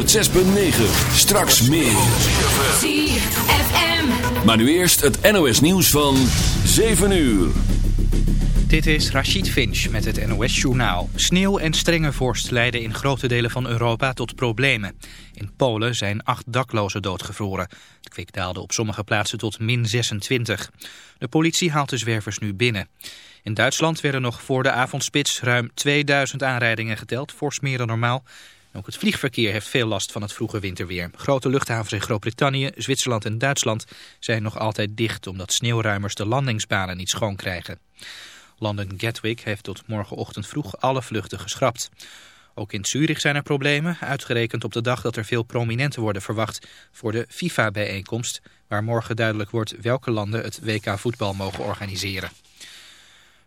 106.9. Straks meer. ZFM. Maar nu eerst het NOS nieuws van 7 uur. Dit is Rachid Finch met het NOS-journaal. Sneeuw en strenge vorst leiden in grote delen van Europa tot problemen. In Polen zijn acht daklozen doodgevroren. Het kwik daalde op sommige plaatsen tot min 26. De politie haalt de zwervers nu binnen. In Duitsland werden nog voor de avondspits ruim 2000 aanrijdingen geteld, fors meer dan normaal. Ook het vliegverkeer heeft veel last van het vroege winterweer. Grote luchthavens in Groot-Brittannië, Zwitserland en Duitsland zijn nog altijd dicht... omdat sneeuwruimers de landingsbanen niet schoon krijgen. London Gatwick heeft tot morgenochtend vroeg alle vluchten geschrapt. Ook in Zurich zijn er problemen, uitgerekend op de dag dat er veel prominenten worden verwacht voor de FIFA-bijeenkomst, waar morgen duidelijk wordt welke landen het WK voetbal mogen organiseren.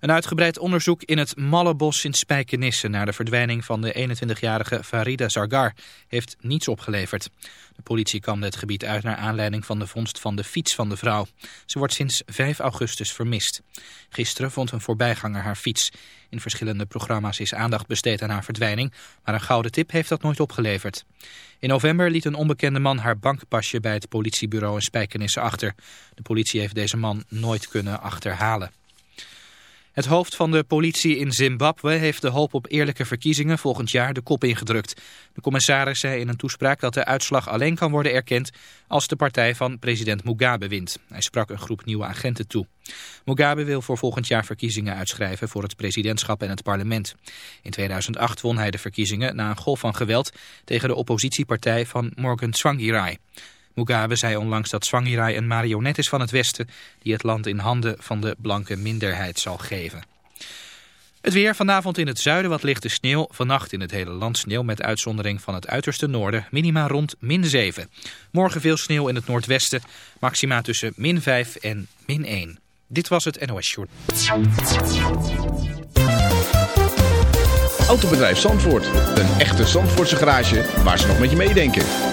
Een uitgebreid onderzoek in het Mallebos in Spijkenisse naar de verdwijning van de 21-jarige Farida Zargar heeft niets opgeleverd. De politie kamde het gebied uit naar aanleiding van de vondst van de fiets van de vrouw. Ze wordt sinds 5 augustus vermist. Gisteren vond een voorbijganger haar fiets. In verschillende programma's is aandacht besteed aan haar verdwijning, maar een gouden tip heeft dat nooit opgeleverd. In november liet een onbekende man haar bankpasje bij het politiebureau in Spijkenisse achter. De politie heeft deze man nooit kunnen achterhalen. Het hoofd van de politie in Zimbabwe heeft de hoop op eerlijke verkiezingen volgend jaar de kop ingedrukt. De commissaris zei in een toespraak dat de uitslag alleen kan worden erkend als de partij van president Mugabe wint. Hij sprak een groep nieuwe agenten toe. Mugabe wil voor volgend jaar verkiezingen uitschrijven voor het presidentschap en het parlement. In 2008 won hij de verkiezingen na een golf van geweld tegen de oppositiepartij van Morgan Tsvangirai. Mugabe zei onlangs dat Tsvangirai een marionet is van het Westen... die het land in handen van de blanke minderheid zal geven. Het weer vanavond in het zuiden wat lichte sneeuw. Vannacht in het hele land sneeuw met uitzondering van het uiterste noorden. Minima rond min 7. Morgen veel sneeuw in het noordwesten. Maxima tussen min 5 en min 1. Dit was het NOS Short. Autobedrijf Zandvoort. Een echte Zandvoortse garage waar ze nog met je meedenken.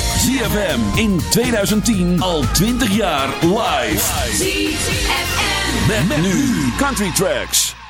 ZFM in 2010 al 20 jaar live. ZFM. Met, met nu Country Tracks.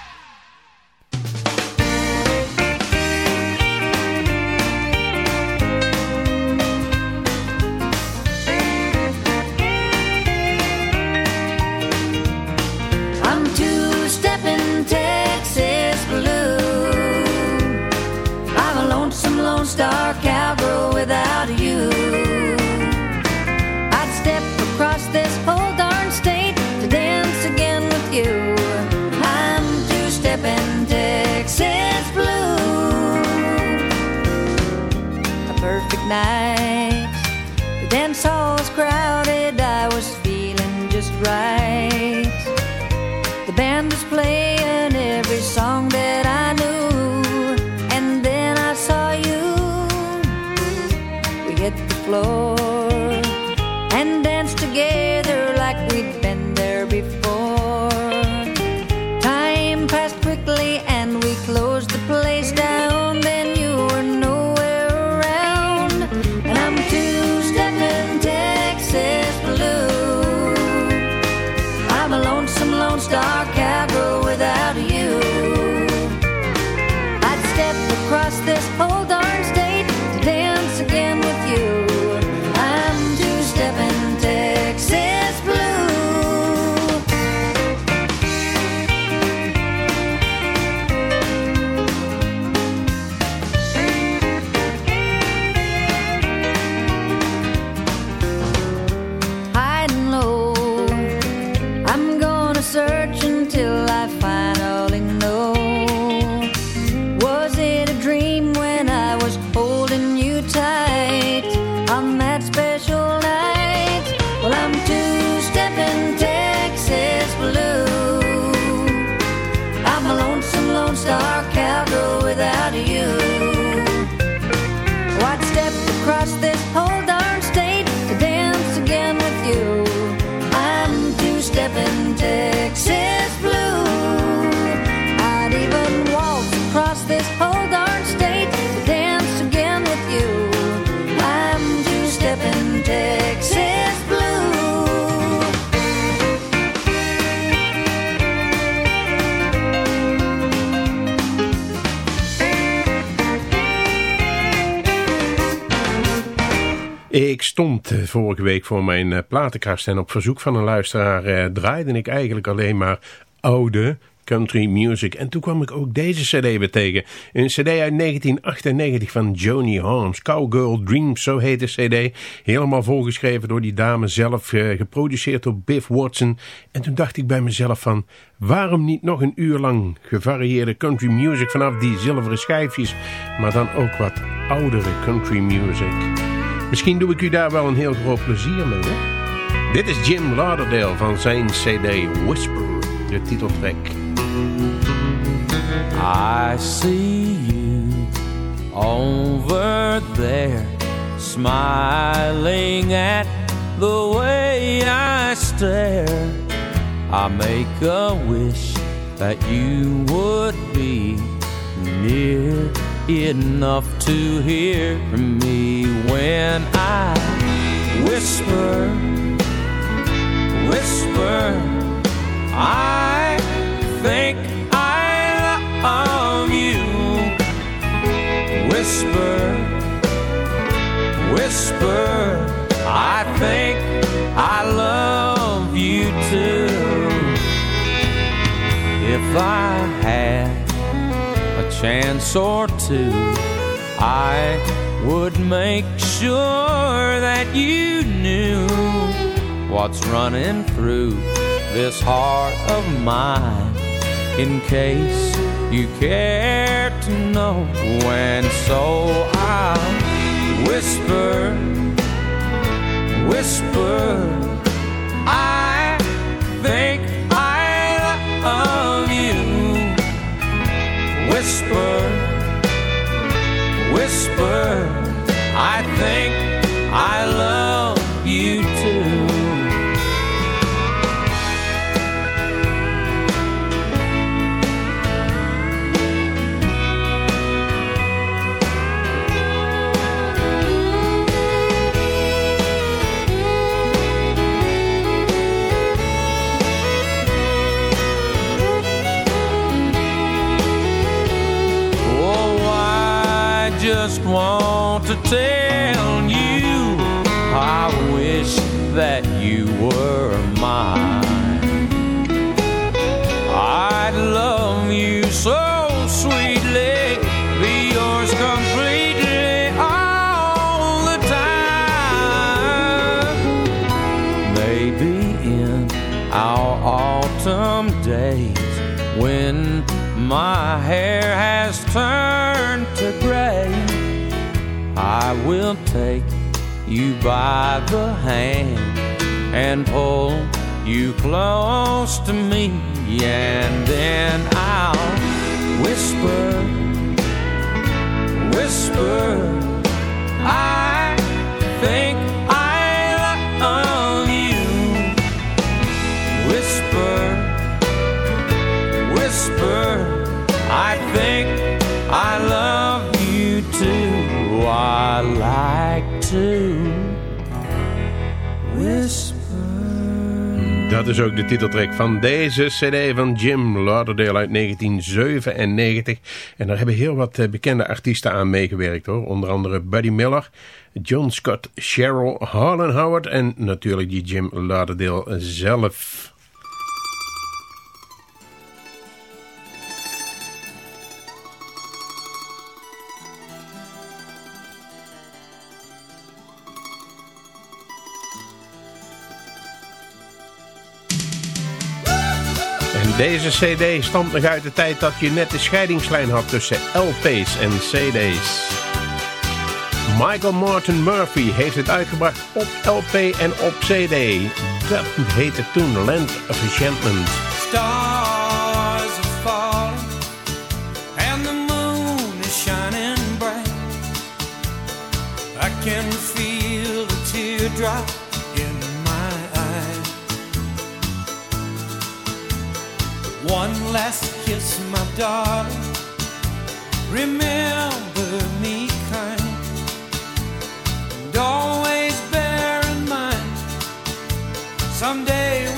Vorige week voor mijn eh, platenkast en op verzoek van een luisteraar eh, draaide ik eigenlijk alleen maar oude country music. En toen kwam ik ook deze cd weer tegen. Een cd uit 1998 van Joni Holmes. Cowgirl Dreams, zo heet de cd. Helemaal volgeschreven door die dame zelf. eh, geproduceerd door Biff Watson. En toen dacht ik bij mezelf van... Waarom niet nog een uur lang gevarieerde country music vanaf die zilveren schijfjes. Maar dan ook wat oudere country music. Misschien doe ik u daar wel een heel groot plezier mee. Hè? Dit is Jim Lauderdale van zijn cd Whisper, de titeltrack. I see you over there, smiling at the way I stare. I make a wish that you would be near enough to hear me when I whisper, whisper. I think I love you. Whisper, whisper. I think I love you too. If I had chance or two, I would make sure that you knew what's running through this heart of mine in case you care to know. And so I'll whisper, whisper, Whisper, whisper, I think just want to tell you I wish that you were mine. I'd love you so sweetly, be yours completely all the time. Maybe in our autumn days when my by the hand and pull you close to me, and then I'll whisper, whisper, I think I love you. Whisper, whisper, I think I love you too. I like to. Dat is ook de titeltrack van deze cd van Jim Lauderdale uit 1997. En daar hebben heel wat eh, bekende artiesten aan meegewerkt hoor. Onder andere Buddy Miller, John Scott, Cheryl, Harlan Howard en natuurlijk die Jim Lauderdale zelf. Deze cd stamt nog uit de tijd dat je net de scheidingslijn had tussen LP's en cd's. Michael Martin Murphy heeft het uitgebracht op LP en op cd. Dat heette toen Land Efficientment. One last kiss, my darling. Remember me kind. And always bear in mind someday.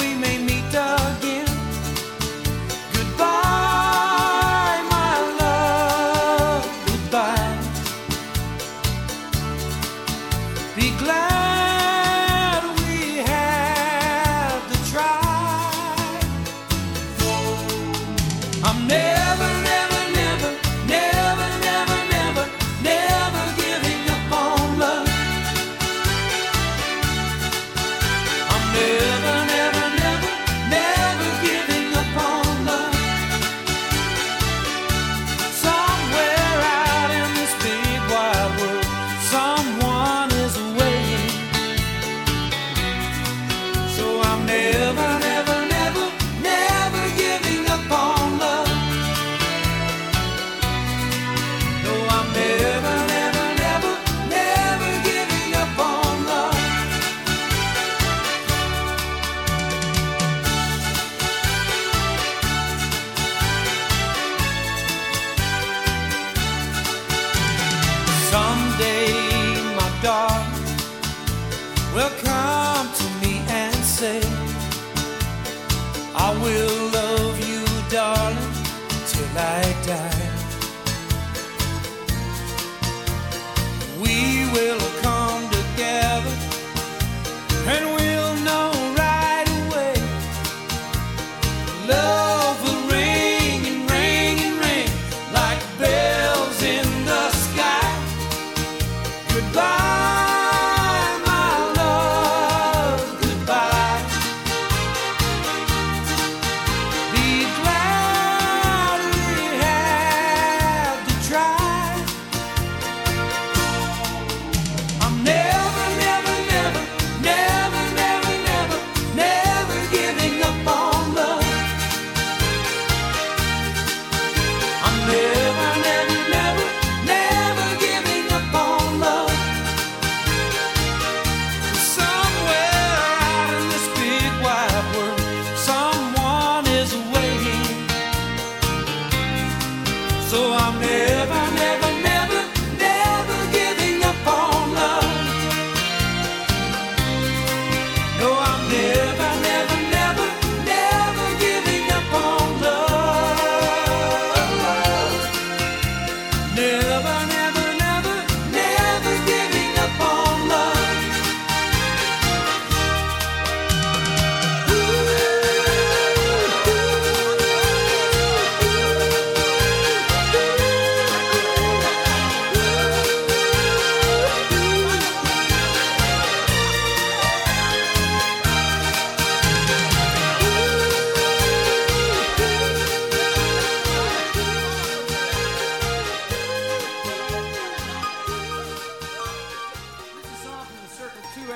light died.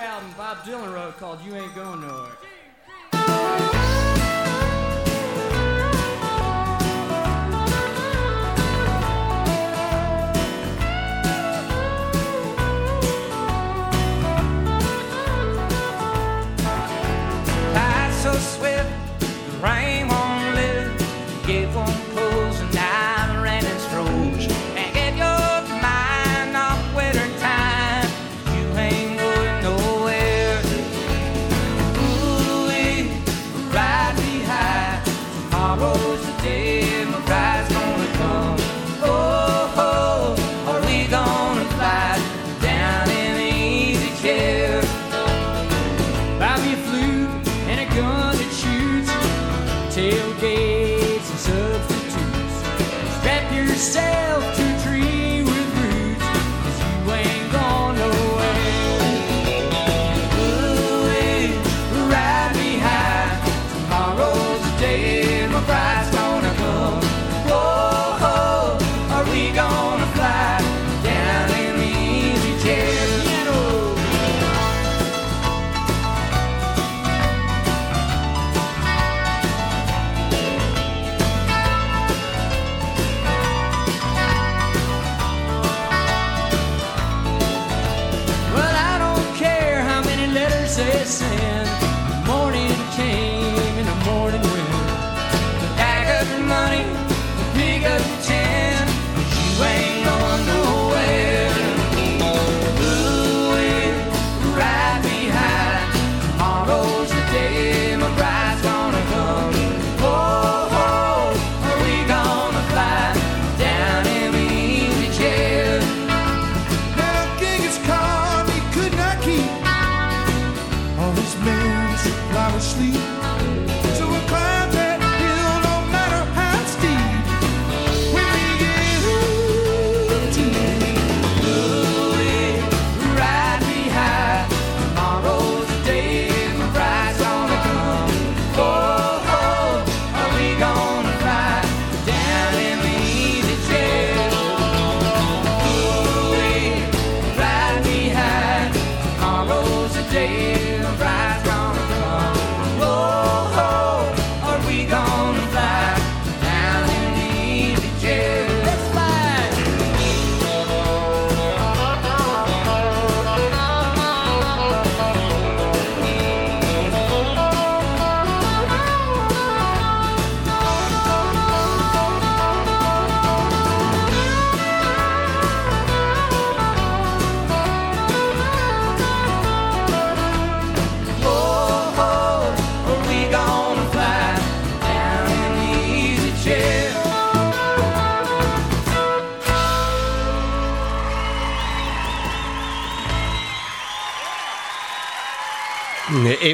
album Bob Dylan wrote called You Ain't Going Nowhere.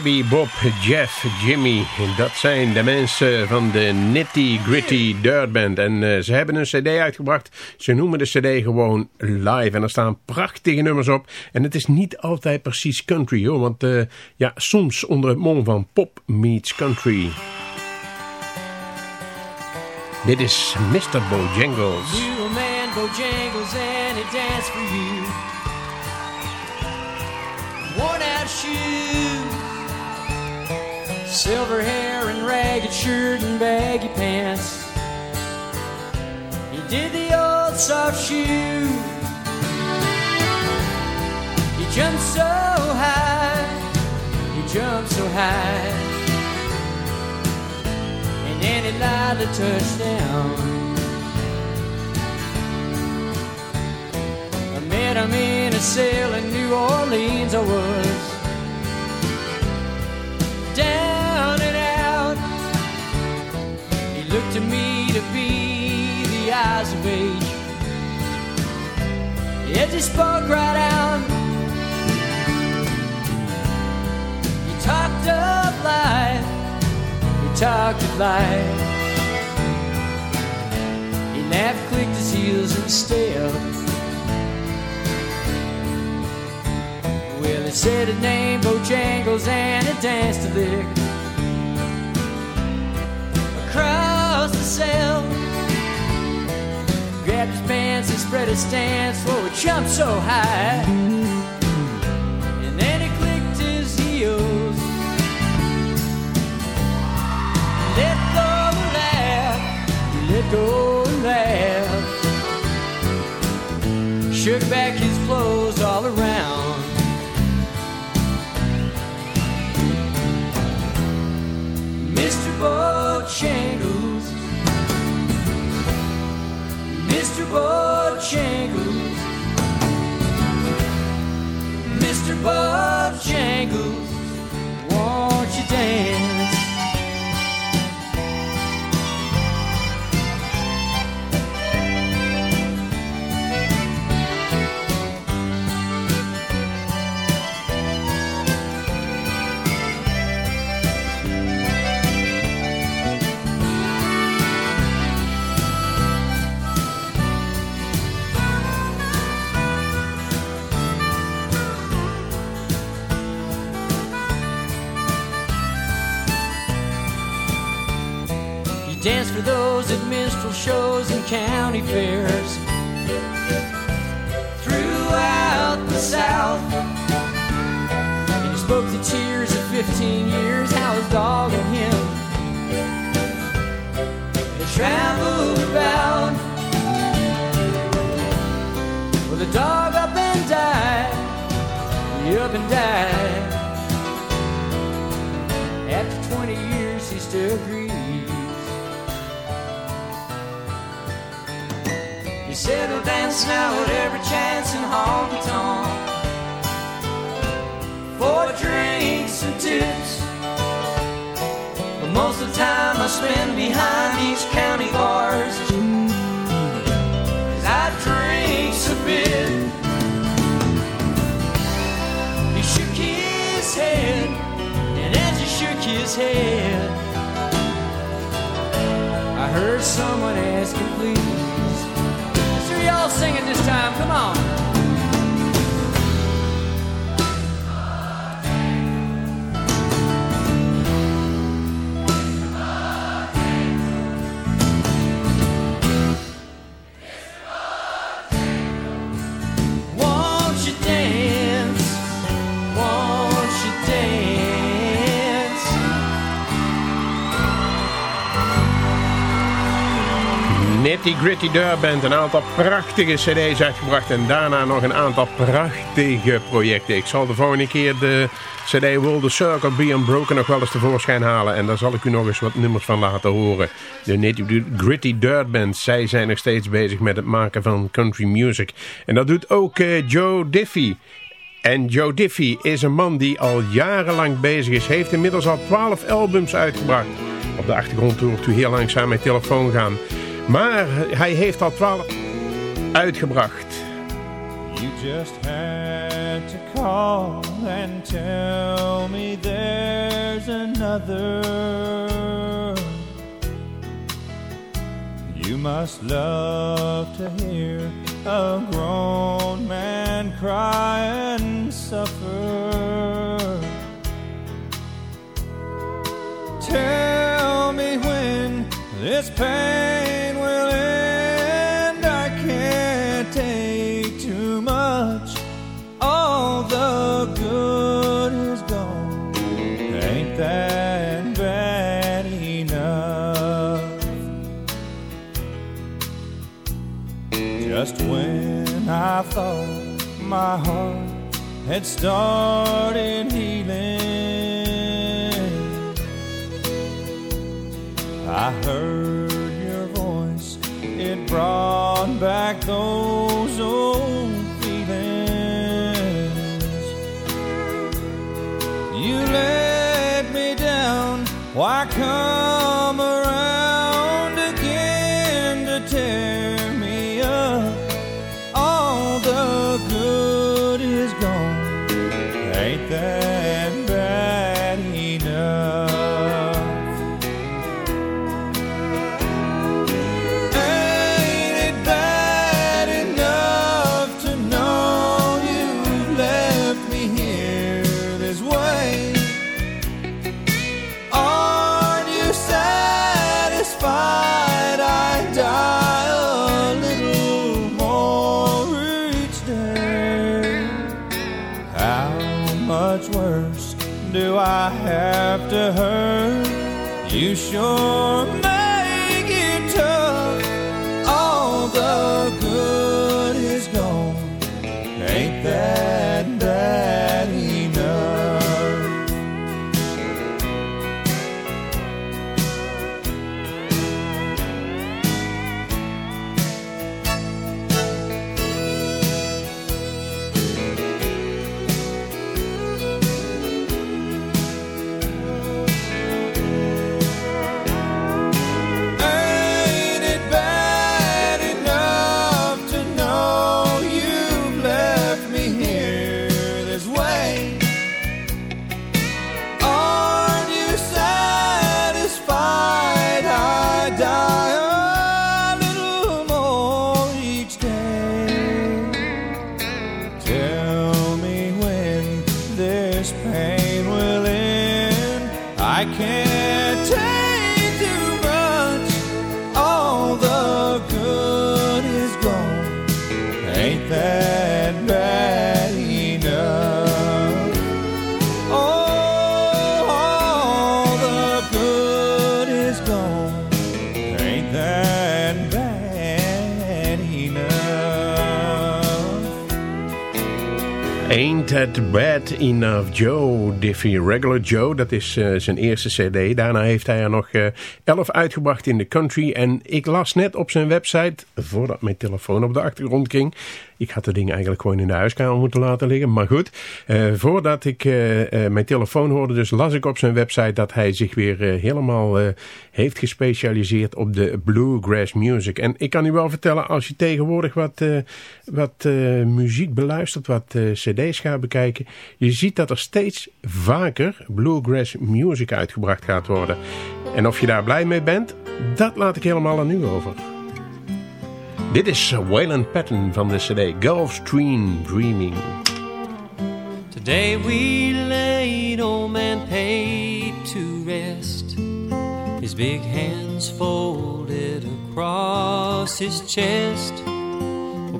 Abby, Bob, Jeff, Jimmy, dat zijn de mensen van de Nitty Gritty Dirt Band. En eh, ze hebben een cd uitgebracht. Ze noemen de cd gewoon live. En er staan prachtige nummers op. En het is niet altijd precies country hoor. Want eh, ja, soms onder het mom van pop meets country. Dit is Mr. Bojangles. You a man Bojangles and he danced for you. Worn out shoes, silver hair and ragged shirt and baggy pants. He did the old soft shoe. He jumped so high, he jumped so high. And then he lied the touchdown. I met him in a cell in New Orleans. I was down Yet he spoke right out. He talked of life. He talked of life. He laughed, clicked his heels and stepped. Well, he said his name, Bojangles, and he danced a lick across the cell. Grabbed his pants and spread his stance, for he jumped so high. And then he clicked his heels, let go and laugh, let go and laugh. Shook back his clothes all around. Bojangles, Mr. Bojangles, won't you dance? at minstrel shows and county fairs throughout the South. And he spoke to tears at 15 years, how his dog and him had traveled about. Well, the dog up and died, he up and died. After 20 years, he still settle out at every chance in honky tonk for drinks and tips. But most of the time I spend behind these county bars. Cause I drink a bit. He shook his head, and as he shook his head, I heard someone asking, please. Sure, y'all sing it this time, come on. Nitty Gritty Band, een aantal prachtige cd's uitgebracht en daarna nog een aantal prachtige projecten. Ik zal de volgende keer de cd Will the Circle Be Unbroken nog wel eens tevoorschijn halen en daar zal ik u nog eens wat nummers van laten horen. De Nitty Gritty Dirt Band, zij zijn nog steeds bezig met het maken van country music. En dat doet ook eh, Joe Diffie. En Joe Diffie is een man die al jarenlang bezig is. Heeft inmiddels al 12 albums uitgebracht. Op de achtergrond hoort u heel langzaam mijn telefoon gaan. Maar hij heeft al 12 uitgebracht. You just had to call and tell me there's another. You must love to hear a grown man cry and suffer. Tell me when this pain Just when I thought my heart had started healing. I heard your voice, it brought back those old feelings. You let me down, why come around sure Ain't That Bad Enough Joe, Diffie Regular Joe, dat is uh, zijn eerste cd. Daarna heeft hij er nog uh, elf uitgebracht in de country. En ik las net op zijn website, voordat mijn telefoon op de achtergrond ging... Ik had de ding eigenlijk gewoon in de huiskamer moeten laten liggen. Maar goed, uh, voordat ik mijn telefoon hoorde, dus las ik op zijn website dat hij zich weer helemaal heeft gespecialiseerd op de bluegrass music. En ik kan u wel vertellen, als je tegenwoordig wat, wat muziek beluistert, wat cd's gaat bekijken, je ziet dat er steeds vaker bluegrass music uitgebracht gaat worden. En of je daar blij mee bent, dat laat ik helemaal aan u over. Dit is Waylon Patton van de CD Gulfstream Dreaming. Today we old man to rest. His big hands folded across his chest.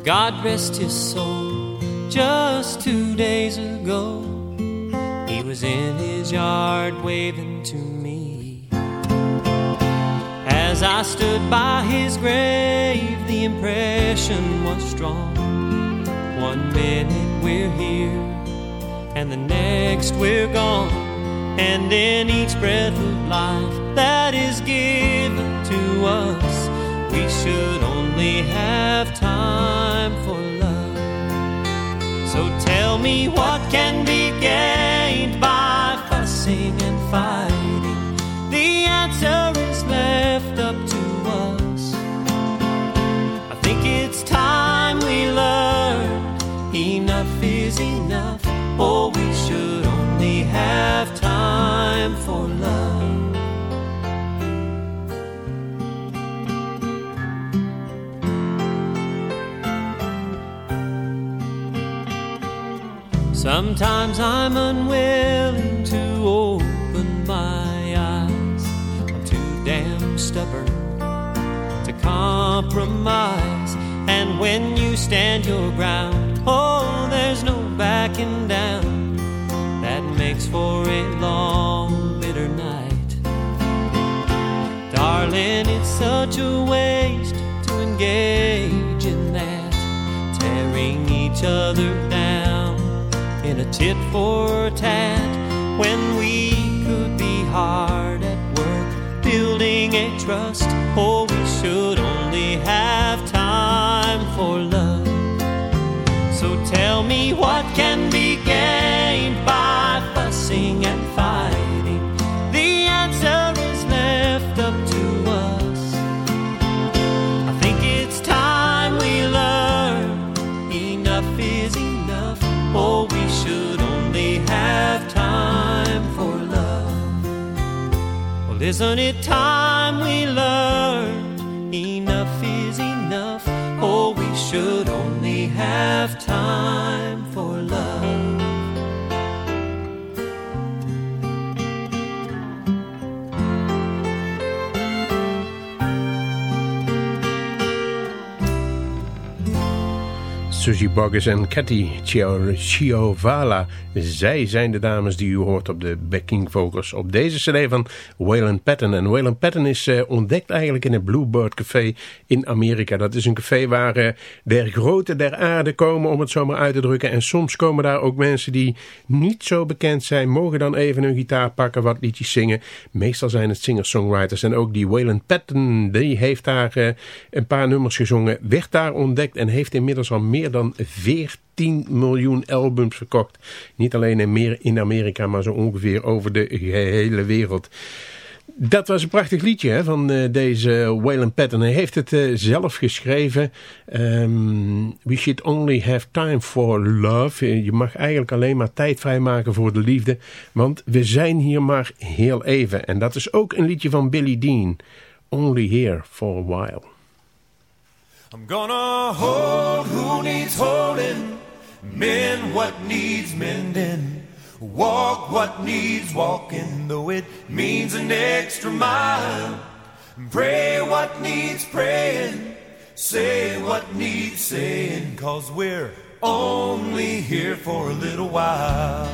God rest his soul. Just two days ago, he was in his yard waving to me. As I stood by his grave, the impression was strong. One minute we're here, and the next we're gone. And in each breath of life that is given to us, we should only have time for. So tell me what can be gained by fussing and fighting. The answer is left up to us. I think it's time we learn enough is enough, or we Sometimes I'm unwilling to open my eyes. I'm too damn stubborn to compromise. And when you stand your ground, oh, there's no backing down. That makes for a long, bitter night. Darling, it's such a waste to engage in that, tearing each other in a tit for tat when we could be hard at work building a trust. Oh, we should only have time for love. So tell me what can be isn't it time Susie Boggess en Cathy Chiovala. Zij zijn de dames die u hoort op de backing vocals op deze cd van Waylon Patton. En Waylon Patton is uh, ontdekt eigenlijk in het Bluebird Café in Amerika. Dat is een café waar uh, der grote der aarde komen, om het zo maar uit te drukken. En soms komen daar ook mensen die niet zo bekend zijn, mogen dan even een gitaar pakken, wat liedjes zingen. Meestal zijn het singer-songwriters. En ook die Waylon Patton, die heeft daar uh, een paar nummers gezongen, werd daar ontdekt en heeft inmiddels al meer dan 14 miljoen albums verkocht. Niet alleen in, Amerika, maar zo ongeveer over de gehele wereld. Dat was een prachtig liedje hè, van uh, deze Waylon Patton. Hij heeft het uh, zelf geschreven. Um, we should only have time for love. Je mag eigenlijk alleen maar tijd vrijmaken voor de liefde. Want we zijn hier maar heel even. En dat is ook een liedje van Billy Dean. Only here for a while. I'm gonna hold who needs holding, mend what needs mending, walk what needs walking, though it means an extra mile. Pray what needs praying, say what needs saying, cause we're only here for a little while.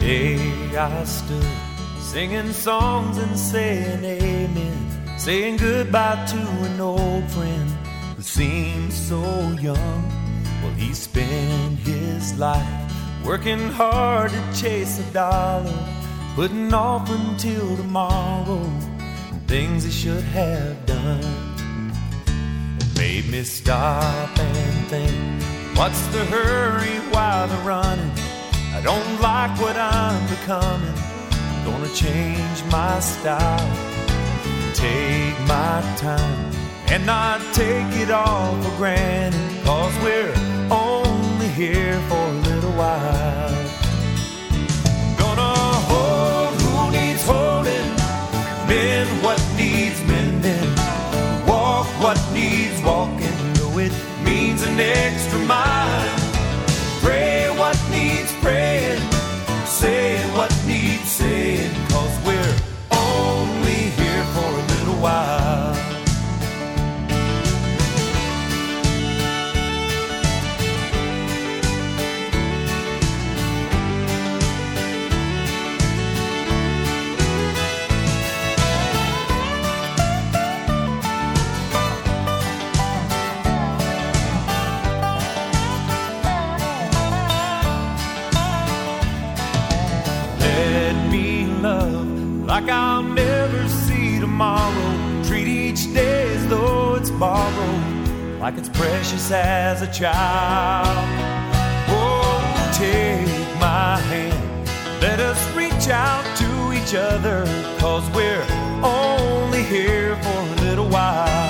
Today I stood singing songs and saying amen, saying goodbye to an old friend who seems so young. Well, he spent his life working hard to chase a dollar, putting off until tomorrow things he should have done. It made me stop and think, what's the hurry while they're running? I don't like what I'm becoming. Gonna change my style, take my time, and not take it all for granted. Cause we're only here for a little while. Like it's precious as a child. Oh, take my hand, let us reach out to each other, cause we're only here for a little while.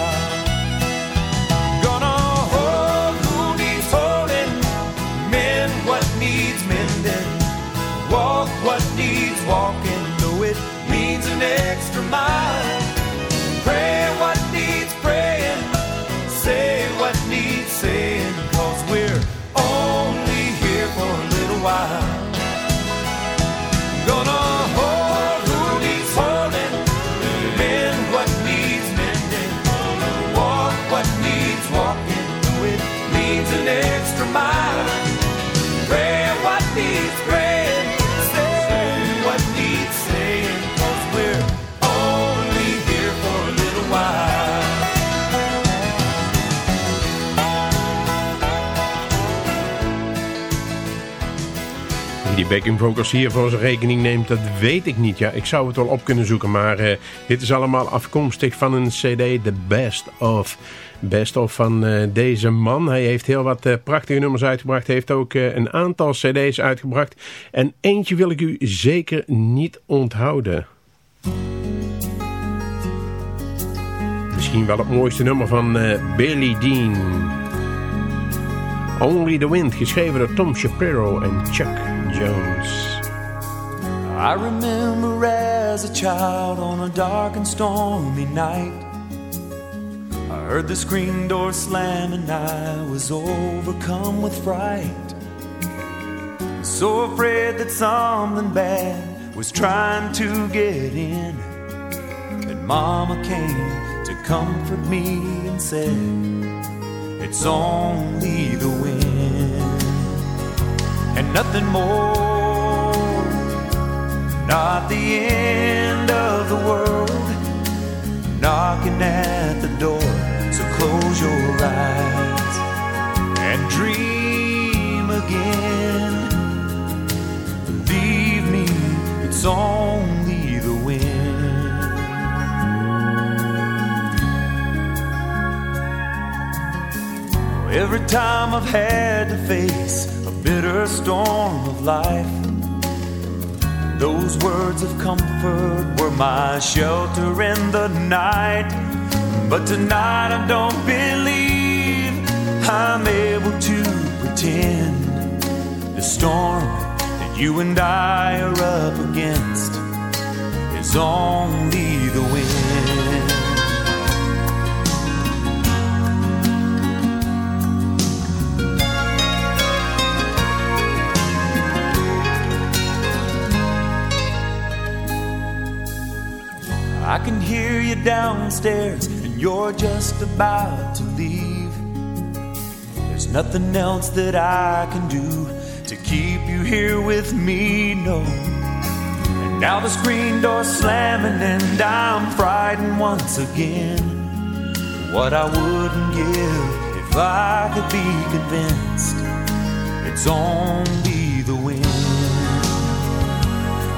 Backing vocals hier voor zijn rekening neemt, dat weet ik niet. Ja, ik zou het wel op kunnen zoeken, maar eh, dit is allemaal afkomstig van een cd, The Best Of. Best Of van eh, deze man. Hij heeft heel wat eh, prachtige nummers uitgebracht. Hij heeft ook een aantal cd's uitgebracht. En eentje wil ik u zeker niet onthouden. Misschien wel het mooiste nummer van Billy Dean. Only the Wind, geschreven door Tom Shapiro en Chuck Jones. I remember as a child on a dark and stormy night. I heard the screen door slam and I was overcome with fright. So afraid that something bad was trying to get in. And Mama came to comfort me and said, It's only the wind and nothing more. Not the end of the world knocking at the door. So close your eyes and dream again. Believe me, it's only the wind. Every time I've had to face bitter storm of life, those words of comfort were my shelter in the night. But tonight I don't believe I'm able to pretend the storm that you and I are up against is only the wind. I can hear you downstairs and you're just about to leave. There's nothing else that I can do to keep you here with me, no. And now the screen door's slamming and I'm frightened once again. what I wouldn't give if I could be convinced it's only the wind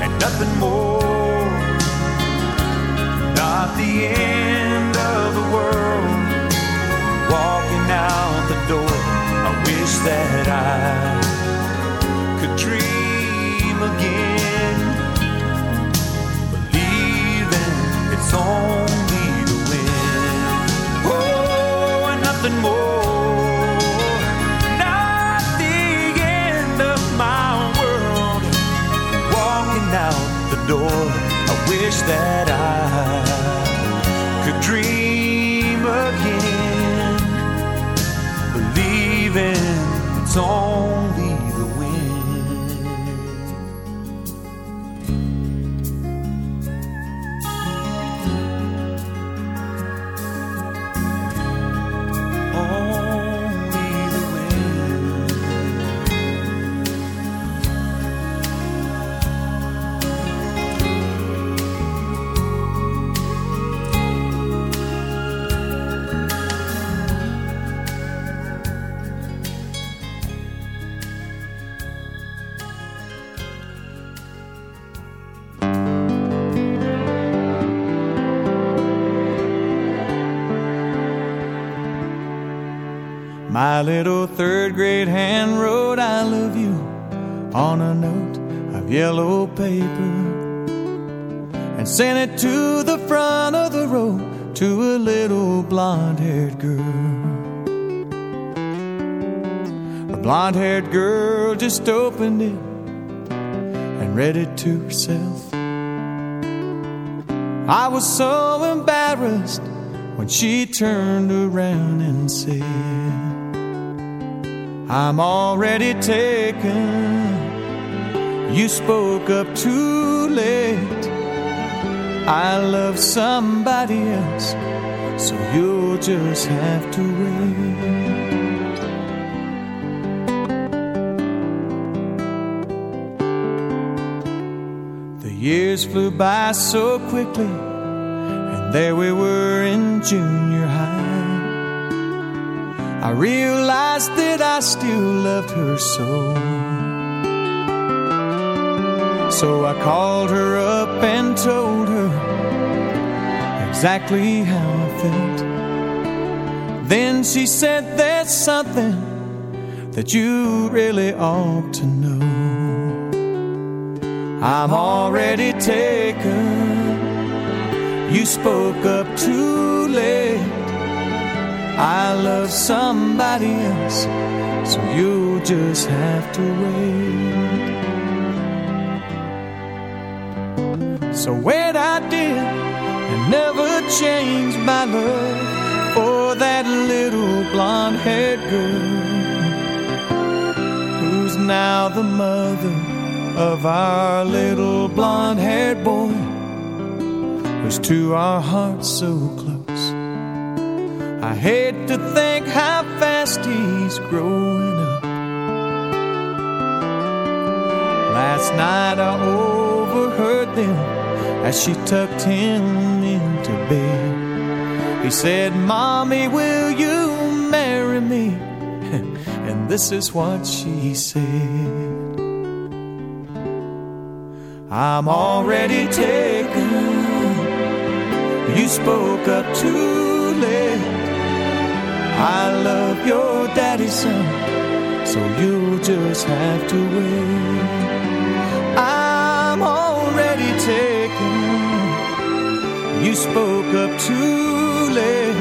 and nothing more. Not the end of the world. Walking out the door, I wish that I could dream again. Believing it's only wish that I could dream again. Believing it's only My little third grade hand wrote I love you on a note of yellow paper and sent it to the front of the row to a little blonde haired girl. The blonde haired girl just opened it and read it to herself. I was so embarrassed when she turned around and said, I'm already taken. You spoke up too late. I love somebody else, so you'll just have to wait. The years flew by so quickly, and there we were in junior high. I realized that I still loved her so. So I called her up and told her exactly how I felt. Then she said, There's something that you really ought to know. I'm already taken. You spoke up too late. I love somebody else, so you'll just have to wait. So wait, I did, and never changed my love for that little blonde haired girl who's now the mother of our little blonde haired boy who's to our hearts so close. Hate to think how fast he's growing up. Last night I overheard them as she tucked him into bed. He said, Mommy, will you marry me? and this is what she said. I'm already taken. You spoke up too late. I love your daddy's son, so you'll just have to wait. I'm already taken. You spoke up too late.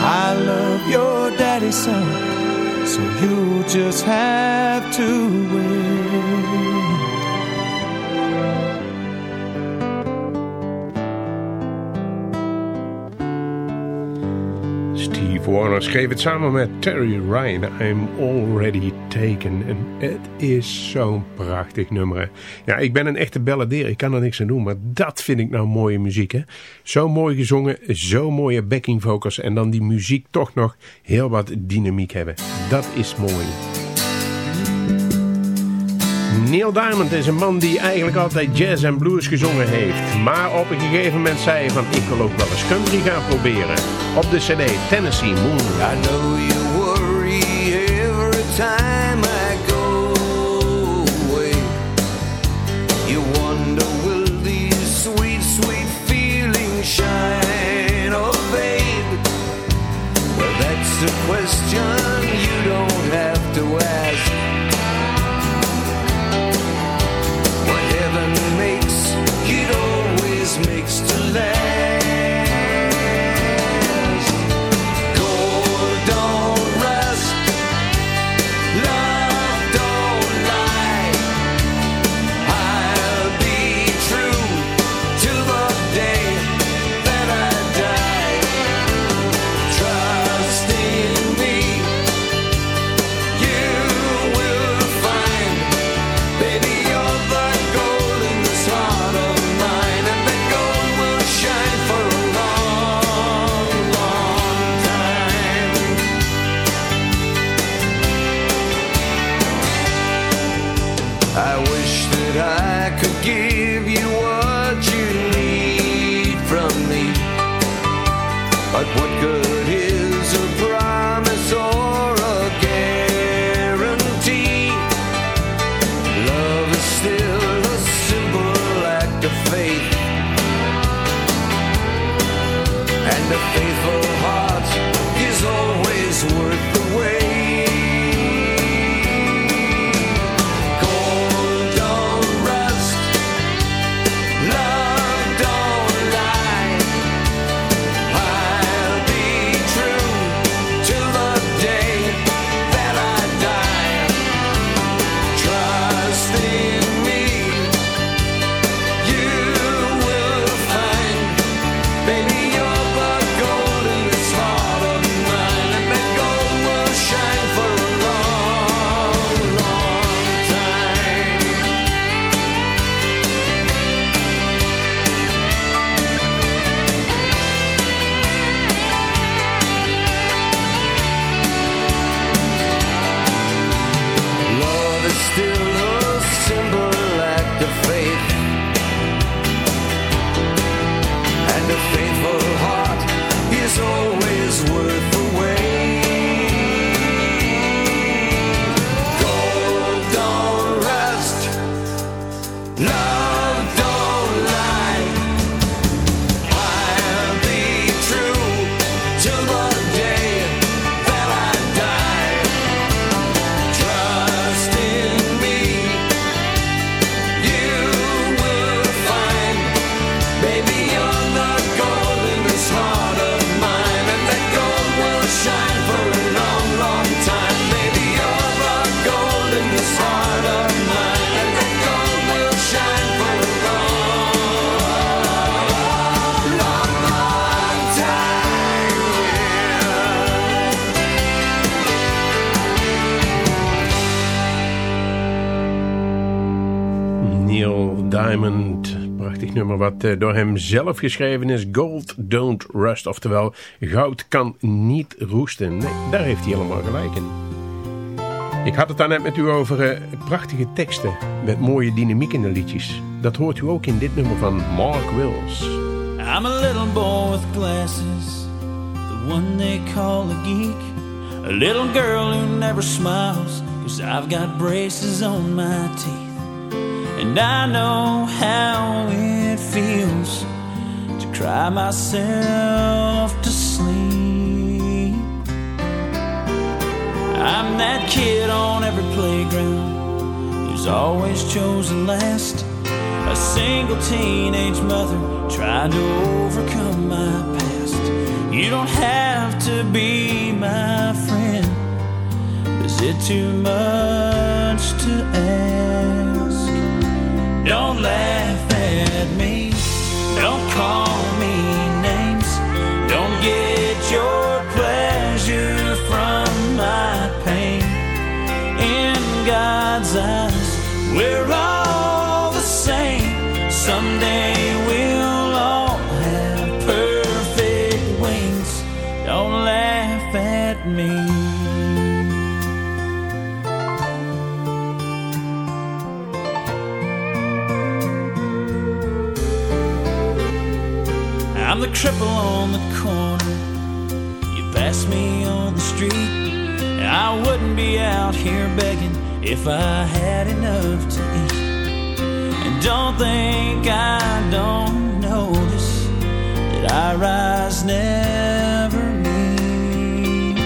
I love your daddy's son, so you'll just have to wait. Steve Warner schreef het samen met Terry Ryan. I'm Already Taken. En het is zo'n prachtig nummer. Ja, ik ben een echte balladeer. Ik kan er niks aan doen. Maar dat vind ik nou mooie muziek. Hè? Zo mooi gezongen. Zo mooie backing vocals. En dan die muziek toch nog heel wat dynamiek hebben. Dat is mooi. Neil Diamond is een man die eigenlijk altijd jazz en blues gezongen heeft. Maar op een gegeven moment zei hij van ik wil ook wel eens country gaan proberen. Op de cd Tennessee Moon. I know you worry every time I go away. You wonder will these sweet, sweet feelings shine oh, or fade? Well, that's a question what good eh, door hem zelf geschreven is. Gold don't rust, oftewel goud kan niet roesten. Nee, daar heeft hij helemaal gelijk in. Ik had het daar net met u over eh, prachtige teksten met mooie dynamiek in de liedjes. Dat hoort u ook in dit nummer van Mark Wills. I'm a little boy with glasses, the one they call a geek. A little girl who never smiles, cause I've got braces on my teeth. And I know how it feels to cry myself to sleep. I'm that kid on every playground who's always chosen last. A single teenage mother trying to overcome my past. You don't have to be my friend. Is it too much to ask? Don't laugh at me. Call me names. Don't get your pleasure from my pain. In God's eyes, we're all I'm the corner. You passed me on the street. I wouldn't be out here begging if I had enough to eat. And don't think I don't notice that our eyes never meet.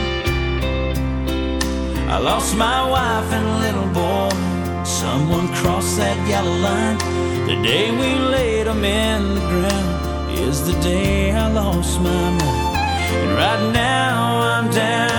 I lost my wife and little boy. Someone crossed that yellow line. The day we laid them in the ground is the day I lost my mind. And right now I'm down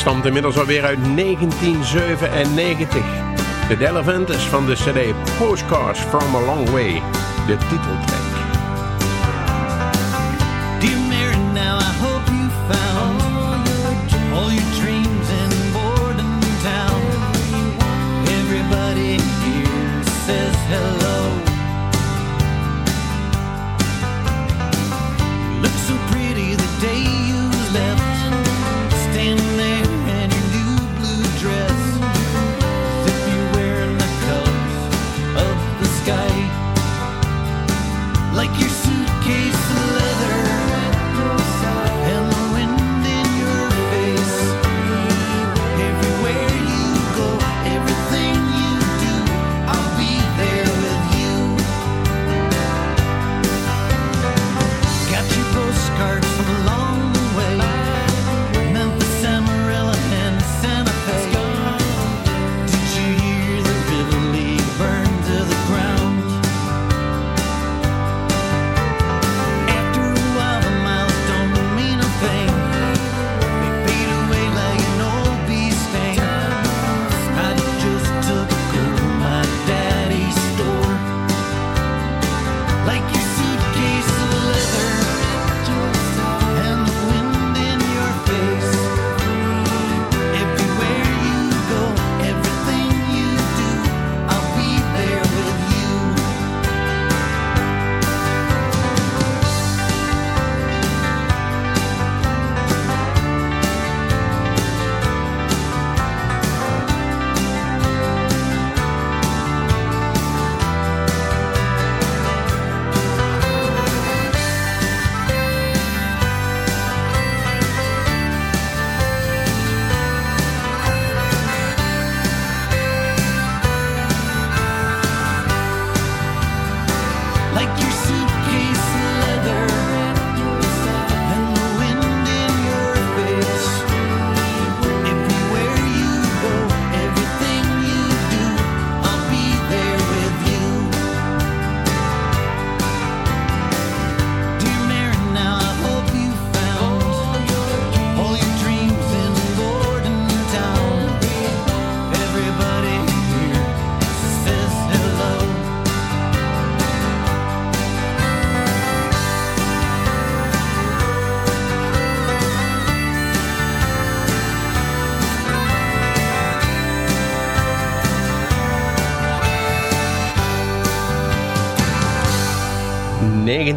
stamt inmiddels alweer uit 1997. De Delevantes van de cd Postcards from a Long Way. De titeltrack.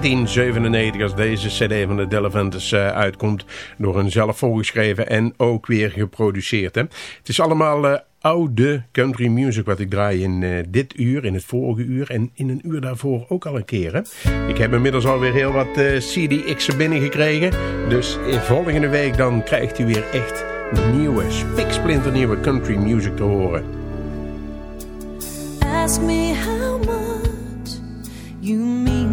1997 als deze cd van de Delavantes uh, uitkomt. Door een zelf volgeschreven en ook weer geproduceerd. Hè. Het is allemaal uh, oude country music wat ik draai in uh, dit uur, in het vorige uur en in een uur daarvoor ook al een keer. Hè. Ik heb inmiddels alweer heel wat CDX'en binnengekregen. Dus volgende week dan krijgt u weer echt nieuwe, spiksplinternieuwe country music te horen. Ask me how much you mean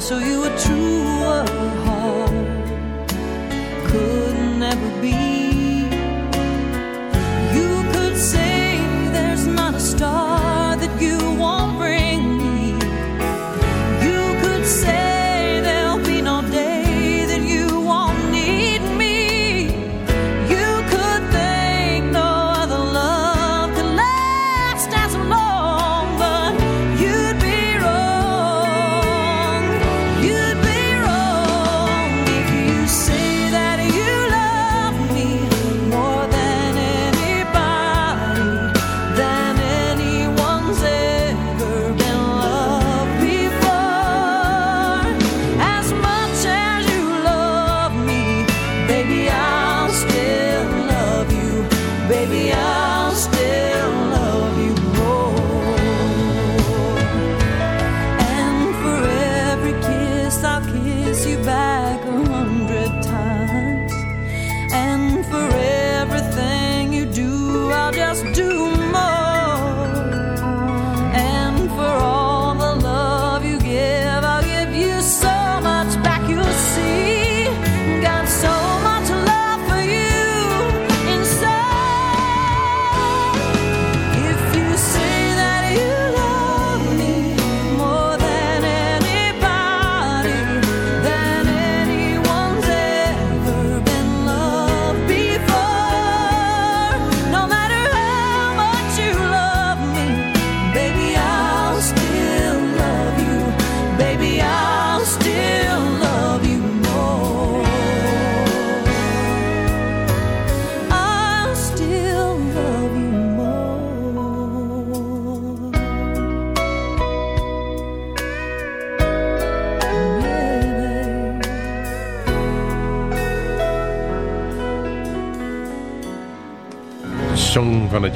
I'll show you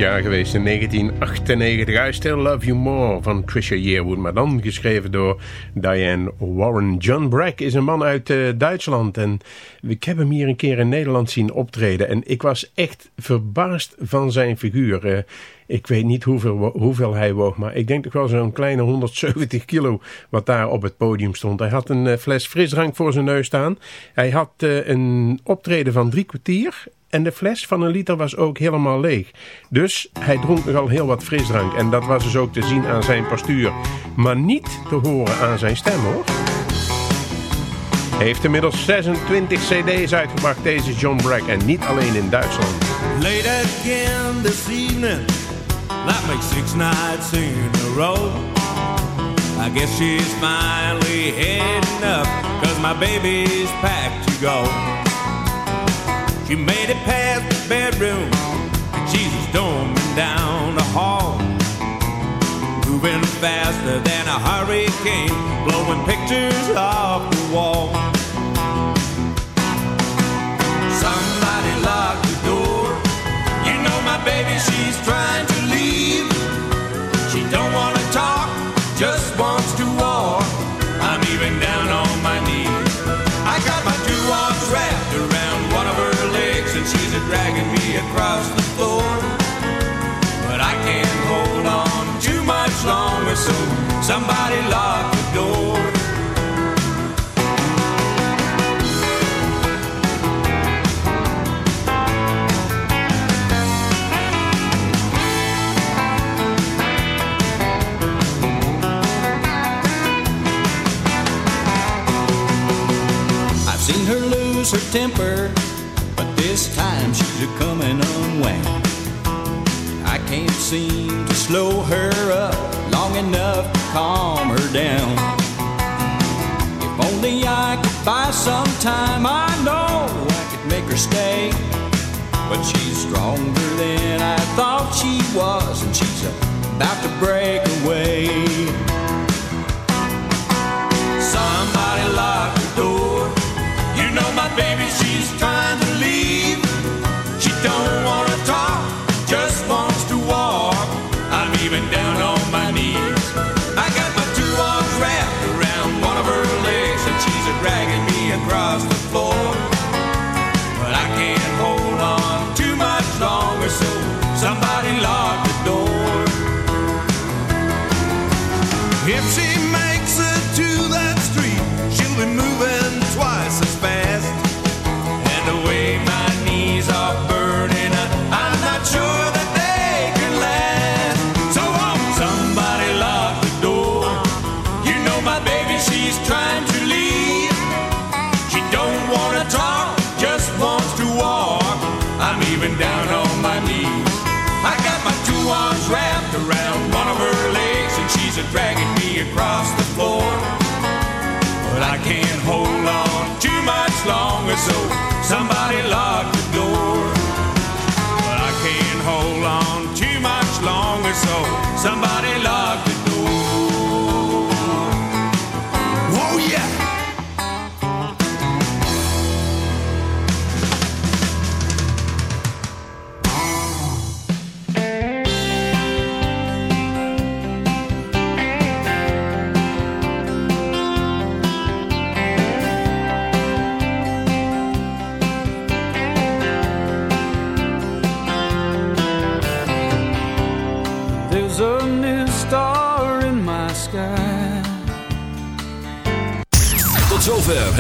jaar geweest in 1998. I Still Love You More van Trisha Yearwood. Maar dan geschreven door Diane Warren. John Brack is een man uit uh, Duitsland. En ik heb hem hier een keer in Nederland zien optreden. En ik was echt verbaasd van zijn figuur. Uh, ik weet niet hoeveel, hoeveel hij woog, maar ik denk toch wel zo'n kleine 170 kilo wat daar op het podium stond. Hij had een uh, fles frisdrank voor zijn neus staan. Hij had een optreden van drie kwartier En de fles van een liter was ook helemaal leeg. Dus hij dronk nogal heel wat frisdrank. En dat was dus ook te zien aan zijn postuur. Maar niet te horen aan zijn stem hoor. Hij heeft inmiddels 26 cd's uitgebracht, deze John Brack. En niet alleen in Duitsland. Late again this evening. That makes six nights in a row. I guess she's finally heading up. Cause my baby's packed to go. She made it past the bedroom. She's storming down the hall. Moving faster than a hurricane. Blowing pictures off the wall. Somebody lock the door. You know my baby, she's dragging me across the floor. But I can't hold on too much longer, so somebody lock the door. I've seen her lose her temper, time she's a coming unwound. I can't seem to slow her up long enough to calm her down. If only I could buy some time, I know I could make her stay. But she's stronger than I thought she was, and she's about to break away.